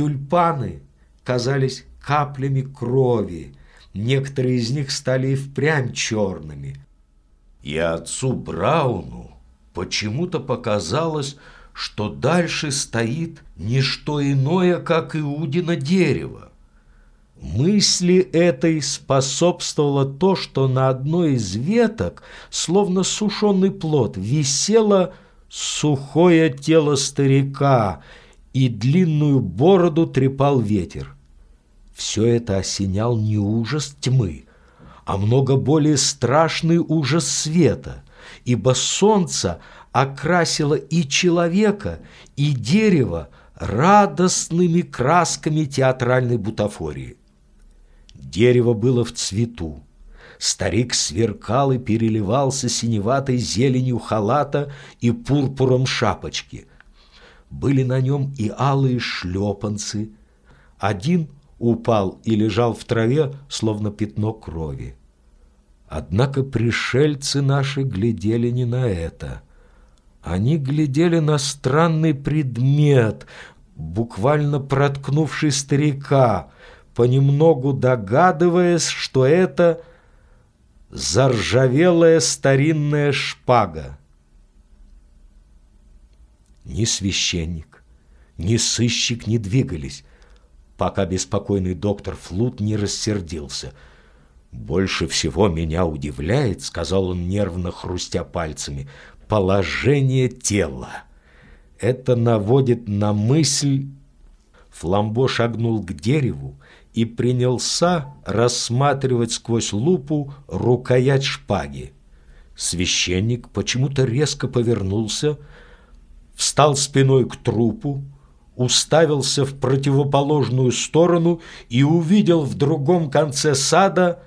Тюльпаны казались каплями крови, некоторые из них стали и впрямь черными. И отцу Брауну почему-то показалось, что дальше стоит не что иное, как Иудино дерево. Мысли этой способствовало то, что на одной из веток, словно сушеный плод, висело сухое тело старика, и длинную бороду трепал ветер. Все это осенял не ужас тьмы, а много более страшный ужас света, ибо солнце окрасило и человека, и дерево радостными красками театральной бутафории. Дерево было в цвету. Старик сверкал и переливался синеватой зеленью халата и пурпуром шапочки. Были на нем и алые шлепанцы. Один упал и лежал в траве, словно пятно крови. Однако пришельцы наши глядели не на это. Они глядели на странный предмет, буквально проткнувший старика, понемногу догадываясь, что это заржавелая старинная шпага. Ни священник, ни сыщик не двигались, пока беспокойный доктор Флут не рассердился. «Больше всего меня удивляет, — сказал он, нервно хрустя пальцами, — положение тела. Это наводит на мысль...» Фламбо шагнул к дереву и принялся рассматривать сквозь лупу рукоять шпаги. Священник почему-то резко повернулся, встал спиной к трупу, уставился в противоположную сторону и увидел в другом конце сада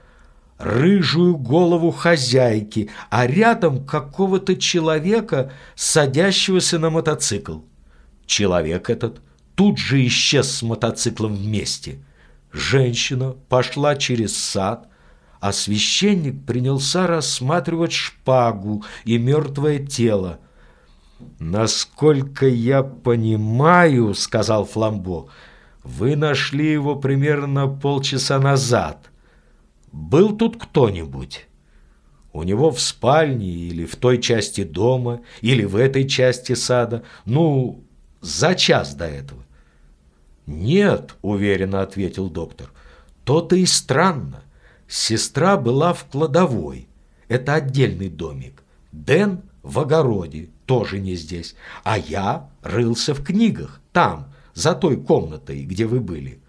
рыжую голову хозяйки, а рядом какого-то человека, садящегося на мотоцикл. Человек этот тут же исчез с мотоциклом вместе. Женщина пошла через сад, а священник принялся рассматривать шпагу и мертвое тело. «Насколько я понимаю, — сказал Фламбо, — вы нашли его примерно полчаса назад. Был тут кто-нибудь?» У него в спальне или в той части дома, или в этой части сада, ну, за час до этого. «Нет», — уверенно ответил доктор, — «то-то и странно. Сестра была в кладовой. Это отдельный домик. Дэн в огороде, тоже не здесь. А я рылся в книгах, там, за той комнатой, где вы были.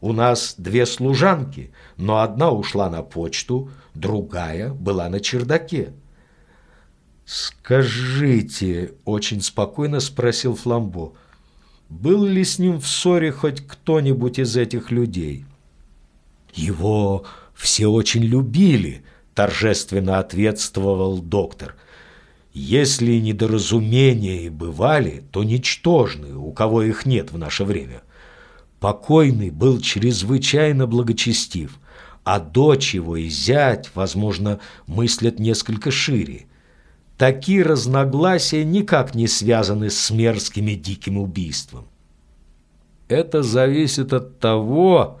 У нас две служанки, но одна ушла на почту, другая была на чердаке. «Скажите», — очень спокойно спросил Фламбо, — «был ли с ним в ссоре хоть кто-нибудь из этих людей?» «Его все очень любили», — торжественно ответствовал доктор — если недоразумения и бывали, то ничтожные, у кого их нет в наше время. Покойный был чрезвычайно благочестив, а дочь его и зять, возможно, мыслят несколько шире. Такие разногласия никак не связаны с мерзким и диким убийством. Это зависит от того,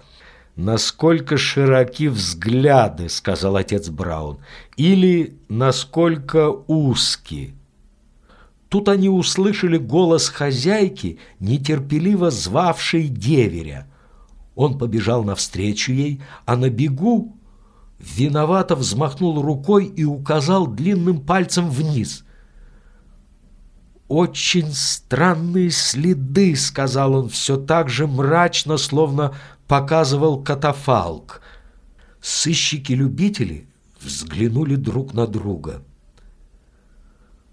насколько широки взгляды, сказал отец Браун, или насколько узкие. Тут они услышали голос хозяйки, нетерпеливо звавшей деверя. Он побежал навстречу ей, а на бегу виновато взмахнул рукой и указал длинным пальцем вниз. «Очень странные следы», — сказал он все так же мрачно, словно показывал катафалк. Сыщики-любители взглянули друг на друга.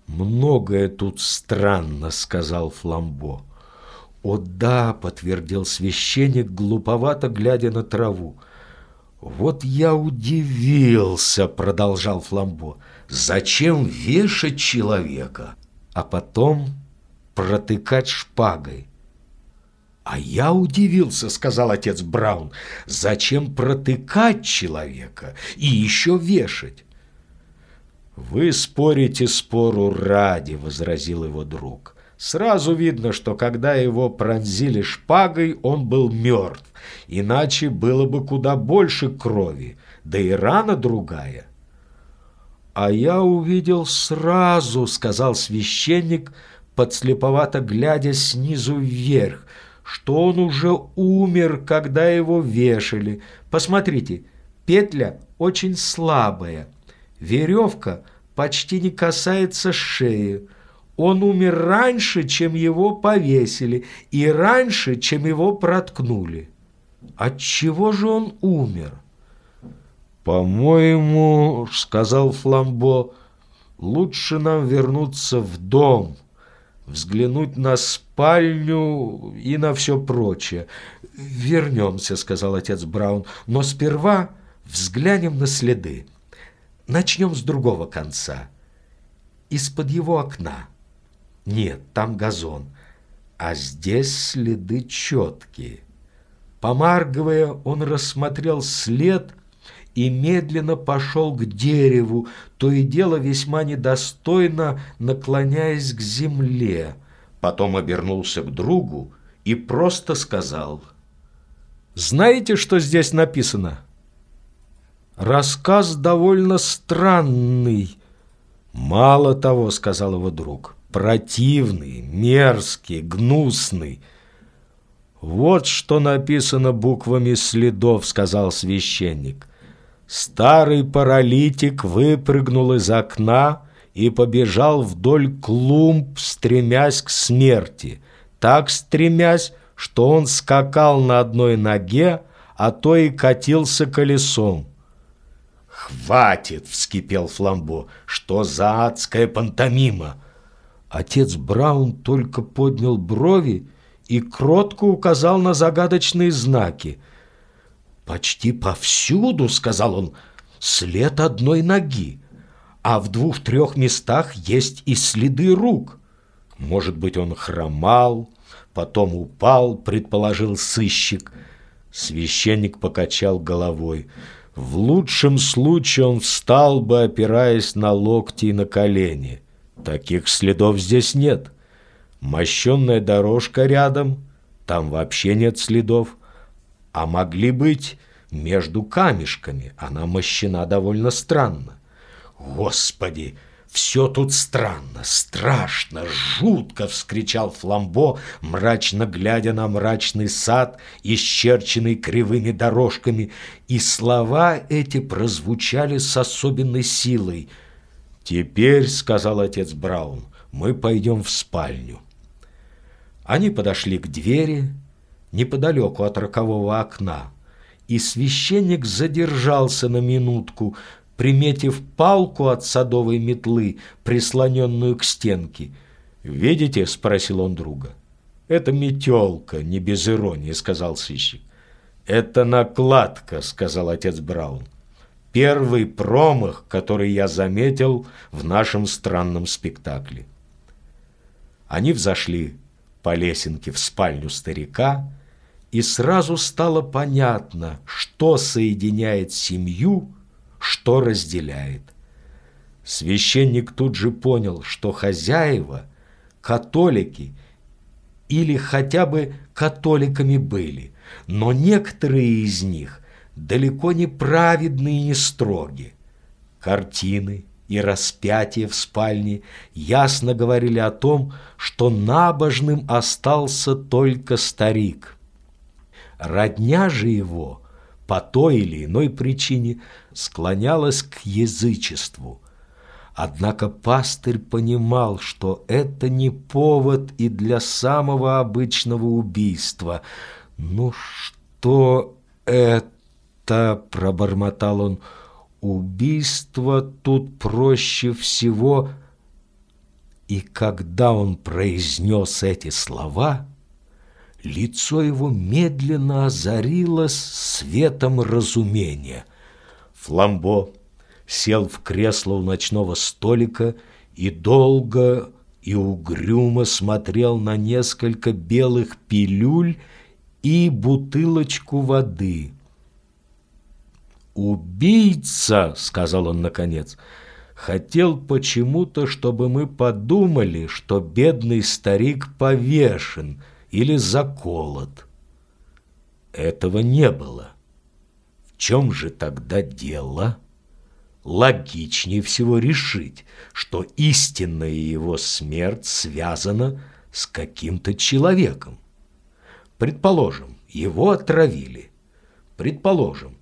«Многое тут странно», — сказал Фламбо. «О да», — подтвердил священник, глуповато глядя на траву. «Вот я удивился», — продолжал Фламбо. «Зачем вешать человека, а потом протыкать шпагой? «А я удивился», — сказал отец Браун, — «зачем протыкать человека и еще вешать?» «Вы спорите спору ради», — возразил его друг. Сразу видно, что когда его пронзили шпагой, он был мертв, иначе было бы куда больше крови, да и рана другая. «А я увидел сразу», — сказал священник, подслеповато глядя снизу вверх, что он уже умер, когда его вешали. Посмотрите, петля очень слабая, веревка почти не касается шеи. Он умер раньше, чем его повесили, и раньше, чем его проткнули. От чего же он умер? «По-моему, — сказал Фламбо, — лучше нам вернуться в дом» взглянуть на спальню и на все прочее. «Вернемся», — сказал отец Браун, — «но сперва взглянем на следы. Начнем с другого конца, из-под его окна. Нет, там газон, а здесь следы четкие». Помаргивая, он рассмотрел след и медленно пошел к дереву, то и дело весьма недостойно наклоняясь к земле. Потом обернулся к другу и просто сказал. «Знаете, что здесь написано?» «Рассказ довольно странный». «Мало того», — сказал его друг, — «противный, мерзкий, гнусный». «Вот что написано буквами следов», — сказал священник. Старый паралитик выпрыгнул из окна и побежал вдоль клумб, стремясь к смерти, так стремясь, что он скакал на одной ноге, а то и катился колесом. «Хватит!» — вскипел Фламбо. «Что за адская пантомима?» Отец Браун только поднял брови и кротко указал на загадочные знаки — «Почти повсюду, — сказал он, — след одной ноги, а в двух-трех местах есть и следы рук. Может быть, он хромал, потом упал, предположил сыщик. Священник покачал головой. В лучшем случае он встал бы, опираясь на локти и на колени. Таких следов здесь нет. Мощенная дорожка рядом, там вообще нет следов а могли быть между камешками. Она мощена довольно странно. Господи, все тут странно, страшно, жутко, вскричал Фламбо, мрачно глядя на мрачный сад, исчерченный кривыми дорожками, и слова эти прозвучали с особенной силой. «Теперь, — сказал отец Браун, — мы пойдем в спальню». Они подошли к двери, неподалеку от рокового окна, и священник задержался на минутку, приметив палку от садовой метлы, прислоненную к стенке. «Видите?» — спросил он друга. «Это метелка, не без иронии», — сказал сыщик. «Это накладка», — сказал отец Браун. «Первый промах, который я заметил в нашем странном спектакле». Они взошли по лесенке в спальню старика, и сразу стало понятно, что соединяет семью, что разделяет. Священник тут же понял, что хозяева – католики или хотя бы католиками были, но некоторые из них далеко не праведные и не строги. Картины и распятие в спальне ясно говорили о том, что набожным остался только старик – Родня же его по той или иной причине склонялась к язычеству. Однако пастырь понимал, что это не повод и для самого обычного убийства. «Ну что это?» – пробормотал он. «Убийство тут проще всего». И когда он произнес эти слова – Лицо его медленно озарилось светом разумения. Фламбо сел в кресло у ночного столика и долго и угрюмо смотрел на несколько белых пилюль и бутылочку воды. «Убийца!» — сказал он наконец. хотел почему-то, чтобы мы подумали, что бедный старик повешен или заколот. Этого не было. В чем же тогда дело? Логичнее всего решить, что истинная его смерть связана с каким-то человеком. Предположим, его отравили. Предположим,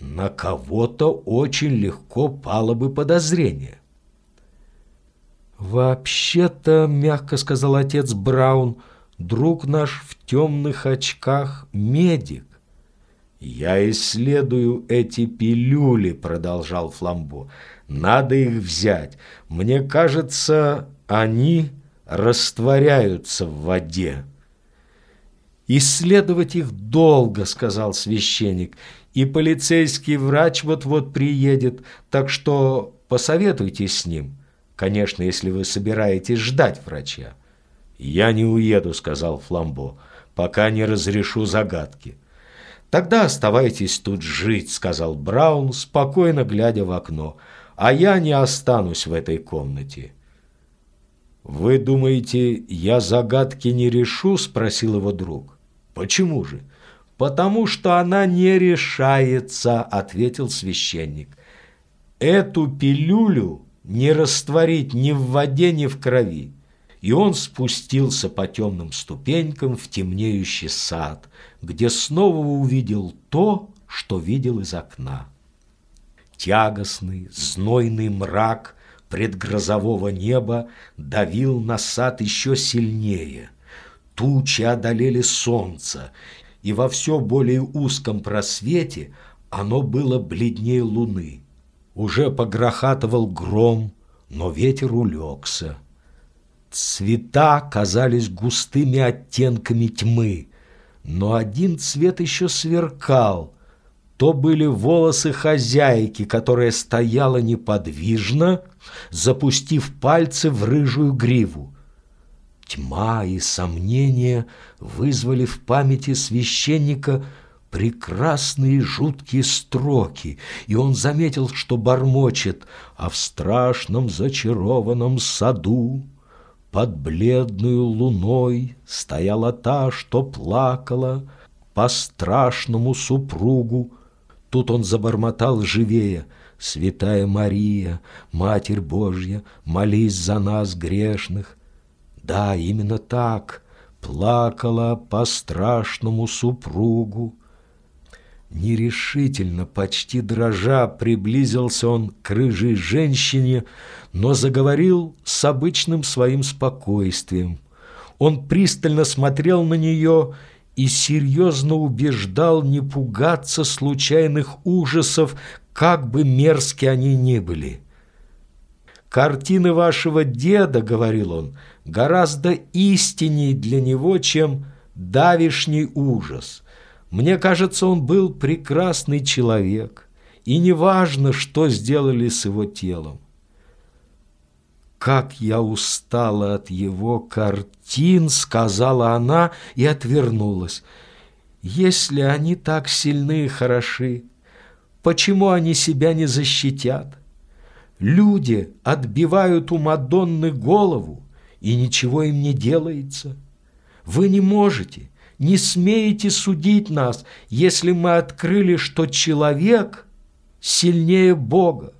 на кого-то очень легко пало бы подозрение. «Вообще-то, — мягко сказал отец Браун, — друг наш в темных очках медик. «Я исследую эти пилюли», — продолжал Фламбо. «Надо их взять. Мне кажется, они растворяются в воде». «Исследовать их долго», — сказал священник, «и полицейский врач вот-вот приедет, так что посоветуйтесь с ним. Конечно, если вы собираетесь ждать врача». «Я не уеду», — сказал Фламбо, — «пока не разрешу загадки». «Тогда оставайтесь тут жить», — сказал Браун, спокойно глядя в окно, «а я не останусь в этой комнате». «Вы думаете, я загадки не решу?» — спросил его друг. «Почему же?» «Потому что она не решается», — ответил священник. «Эту пилюлю не растворить ни в воде, ни в крови и он спустился по темным ступенькам в темнеющий сад, где снова увидел то, что видел из окна. Тягостный, знойный мрак предгрозового неба давил на сад еще сильнее. Тучи одолели солнце, и во все более узком просвете оно было бледнее луны. Уже погрохатывал гром, но ветер улегся. Цвета казались густыми оттенками тьмы, но один цвет еще сверкал. То были волосы хозяйки, которая стояла неподвижно, запустив пальцы в рыжую гриву. Тьма и сомнения вызвали в памяти священника прекрасные жуткие строки, и он заметил, что бормочет «А в страшном зачарованном саду под бледную луной стояла та, что плакала по страшному супругу. Тут он забормотал живее. «Святая Мария, Матерь Божья, молись за нас, грешных». Да, именно так, плакала по страшному супругу. Нерешительно, почти дрожа, приблизился он к рыжей женщине, но заговорил с обычным своим спокойствием. Он пристально смотрел на нее и серьезно убеждал не пугаться случайных ужасов, как бы мерзки они ни были. «Картины вашего деда, — говорил он, — гораздо истинней для него, чем давишний ужас». Мне кажется, он был прекрасный человек, и неважно, что сделали с его телом. «Как я устала от его картин!» — сказала она и отвернулась. «Если они так сильны и хороши, почему они себя не защитят? Люди отбивают у Мадонны голову, и ничего им не делается. Вы не можете, не смеете судить нас, если мы открыли, что человек сильнее Бога.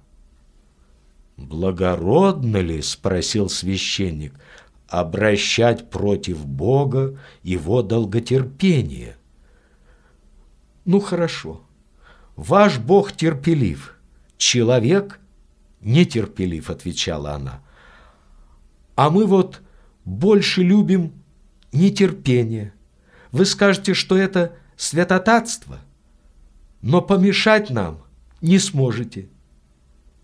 «Благородно ли, — спросил священник, — обращать против Бога его долготерпение?» «Ну, хорошо. Ваш Бог терпелив, человек нетерпелив», — отвечала она. «А мы вот больше любим нетерпение». Вы скажете, что это святотатство, но помешать нам не сможете.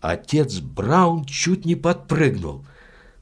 Отец Браун чуть не подпрыгнул.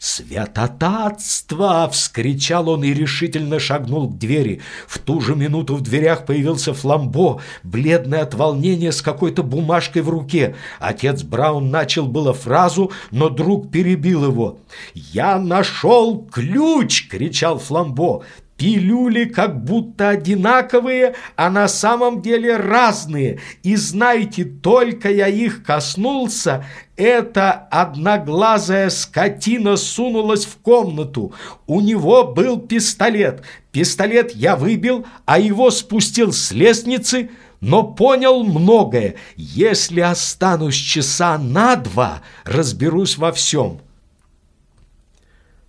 «Святотатство!» — вскричал он и решительно шагнул к двери. В ту же минуту в дверях появился Фламбо, бледный от волнения с какой-то бумажкой в руке. Отец Браун начал было фразу, но друг перебил его. «Я нашел ключ!» — кричал Фламбо. Пилюли как будто одинаковые, а на самом деле разные. И знаете, только я их коснулся, эта одноглазая скотина сунулась в комнату. У него был пистолет. Пистолет я выбил, а его спустил с лестницы, но понял многое. Если останусь часа на два, разберусь во всем.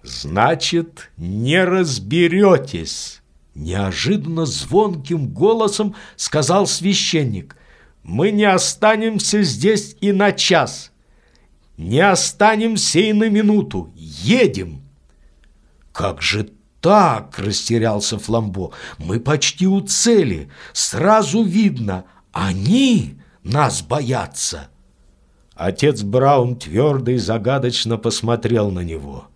«Значит, не разберетесь!» Неожиданно звонким голосом сказал священник. «Мы не останемся здесь и на час. Не останемся и на минуту. Едем!» «Как же так?» – растерялся Фламбо. «Мы почти у цели. Сразу видно, они нас боятся». Отец Браун твердо и загадочно посмотрел на него –